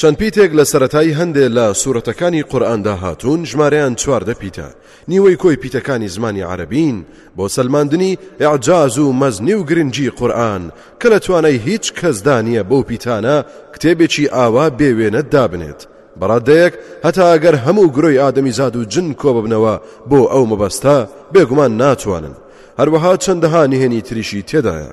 چەند پیتێک لە سەرەتای هەندێ لە سورەتەکانی قورئاندا هاتوون ژمارەیان چواردە پیتە نیوەی کۆی پیتەکانی زمانی عەرەبین بۆ سەلماندنی ئیعجاز و مەزنی و گرنگی قورئان کە لە توانای هیچ کەسدا نییە بەو پیتانە کتێبێکی ئاوا بێوێنە دابنێت بەڕادەیەک هەتا ئەگەر هەموو گرۆی ئادەمیزاد و جن کۆببنەوە بۆ ئەو مەبەستە بێگومان ناتوانن هەروەها چەندەها نهێنی تریشی تێدایە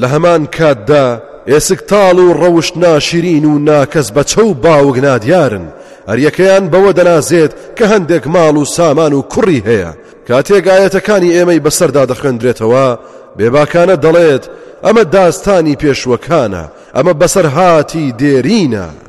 لە هەمان کاتدا ئێسک تاڵ و ڕەوشت ناشرین و ناکەس بە چە و باوک نادیارن، هەریەکەیان بەوە دەنازێت کە هەندێک ماڵ و سامان و کوڕی هەیە، کاتێک ئایەتەکانی ئێمەی بەسەردا دەخوێندرێتەوە، بێباکانە دەڵێت، ئەمە داستانی پێشووەکانە، ئەمە بەسەرهاتی دێرینە.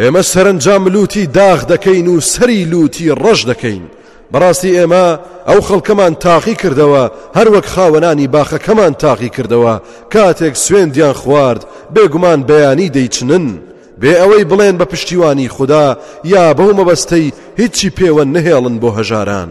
ئێمە سەرەنجام لووتی داخ دەکەین و سەری لووتی ڕەش دەکەین. بەڕاستی ئێمە ئەو خەڵکەمان تاقی کردەوە هەروەک خاوەنانی باخەکەمان تاقی کردەوە کاتێک سوێندیان خوارد بێگومان بەیانی دەیچنن بێ ئەوەی بڵێن بە پشتیوانی خودا یا بەو مەبەستەی هیچی پێوە نەهێڵن بۆ هەژاران.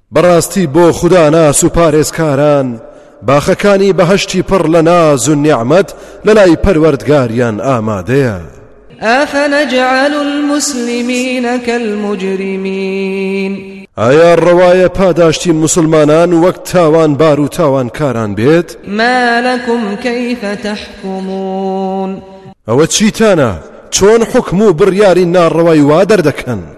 بەڕاستی بۆ خوداناس و پارێزکاران باخەکانی بەهەشتی پڕ لە ناز و نیعمەت لەلای پەروەردگاریان ئامادەیە. ئەفنەجعل المسلمین کالمجرمین ئایا ڕەوایە پاداشتی مسلمانان وەک تاوان بار و تاوانکاران بێت مالەکم کەیفە تەحکمون ئەوە چیتانە چۆن حکم و بڕیاری ناڕەوای وا دەردەکەن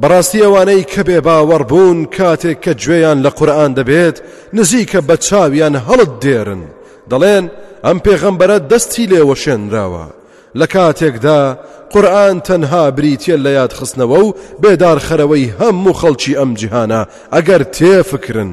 بەڕاستی ئەوانەی کە بێ باوەڕ بوون کاتێک کە گوێیان لە قورئان دەبێت نزیکە بە چاویان هەڵت دێرن دەڵێن ئەم پێغەمبەرە دەستی لێ وەشێنراوە لە کاتێکدا قورئان تەنها بریتیە لە یادخستنەوە و بێدارخەرەوەی هەموو خەڵکی ئەم جیهانە ئەگەر تێفکرن.